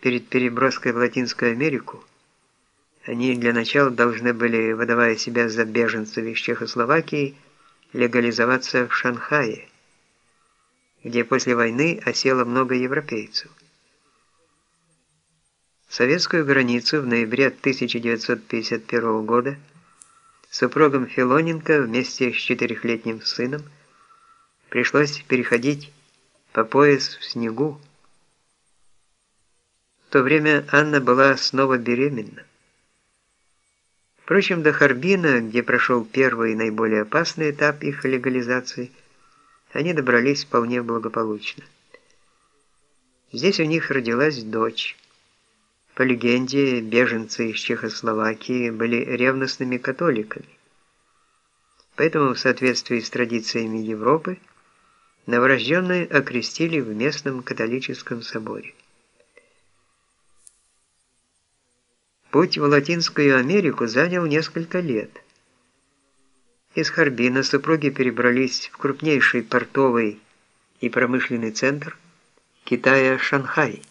перед переброской в Латинскую Америку, они для начала должны были, выдавая себя за беженцев из Чехословакии, легализоваться в Шанхае, где после войны осело много европейцев. Советскую границу в ноябре 1951 года супругам Филоненко вместе с четырехлетним сыном пришлось переходить по пояс в снегу. В то время Анна была снова беременна. Впрочем, до Харбина, где прошел первый и наиболее опасный этап их легализации, они добрались вполне благополучно. Здесь у них родилась дочь. По легенде, беженцы из Чехословакии были ревностными католиками. Поэтому, в соответствии с традициями Европы, новорожденные окрестили в местном католическом соборе. Путь в Латинскую Америку занял несколько лет. Из Харбина супруги перебрались в крупнейший портовый и промышленный центр Китая Шанхай.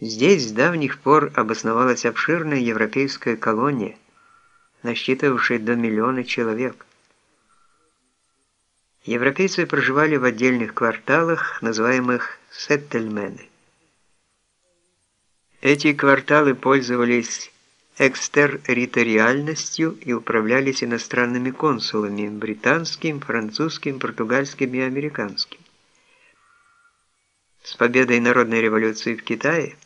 Здесь с давних пор обосновалась обширная европейская колония, насчитывавшая до миллиона человек. Европейцы проживали в отдельных кварталах, называемых сеттельмены. Эти кварталы пользовались экстерриториальностью и управлялись иностранными консулами британским, французским, португальским и американским. С победой народной революции в Китае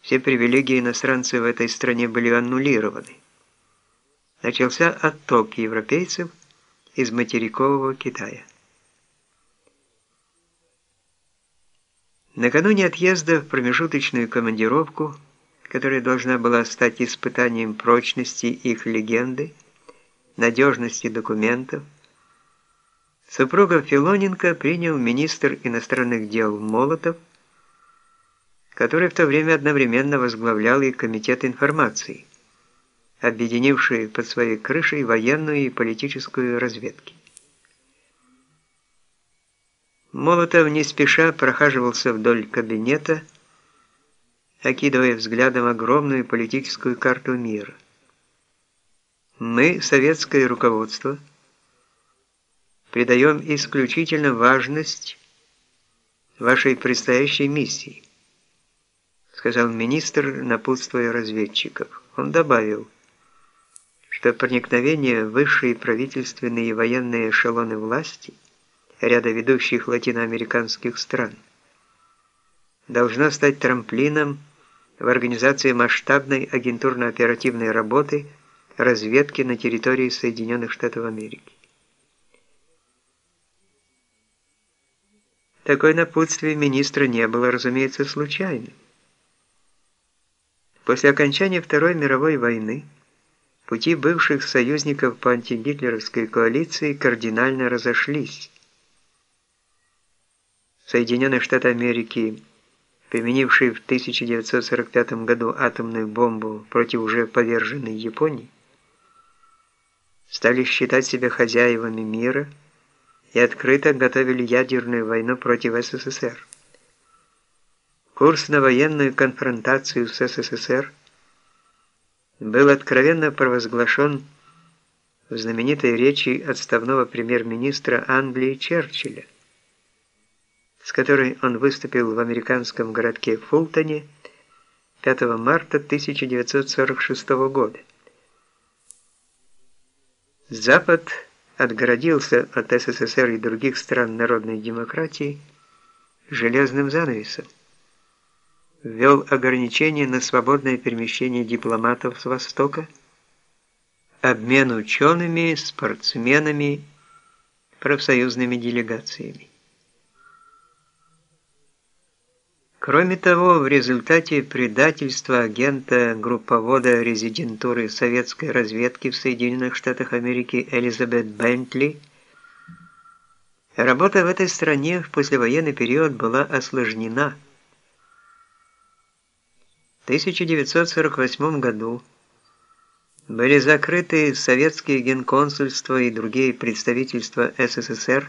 все привилегии иностранцев в этой стране были аннулированы. Начался отток европейцев из материкового Китая. Накануне отъезда в промежуточную командировку, которая должна была стать испытанием прочности их легенды, надежности документов, супруга Филоненко принял министр иностранных дел Молотов, который в то время одновременно возглавлял и Комитет информации, объединивший под своей крышей военную и политическую разведки. Молотов не спеша прохаживался вдоль кабинета, окидывая взглядом огромную политическую карту мира. Мы, советское руководство, придаем исключительно важность вашей предстоящей миссии, сказал министр, напутствуя разведчиков. Он добавил, что проникновение в высшие правительственные и военные эшелоны власти – ряда ведущих латиноамериканских стран, должно стать трамплином в организации масштабной агентурно-оперативной работы разведки на территории Соединенных Штатов Америки. Такое напутствие министра не было, разумеется, случайным. После окончания Второй мировой войны пути бывших союзников по антигитлеровской коалиции кардинально разошлись. Соединенные Штаты Америки, применившие в 1945 году атомную бомбу против уже поверженной Японии, стали считать себя хозяевами мира и открыто готовили ядерную войну против СССР. Курс на военную конфронтацию с СССР был откровенно провозглашен в знаменитой речи отставного премьер-министра Англии Черчилля с которой он выступил в американском городке Фултоне 5 марта 1946 года. Запад отгородился от СССР и других стран народной демократии железным занавесом, ввел ограничения на свободное перемещение дипломатов с Востока, обмен учеными, спортсменами, профсоюзными делегациями. Кроме того, в результате предательства агента групповода резидентуры советской разведки в Соединенных Штатах Америки Элизабет Бентли, работа в этой стране в послевоенный период была осложнена. В 1948 году были закрыты советские генконсульства и другие представительства СССР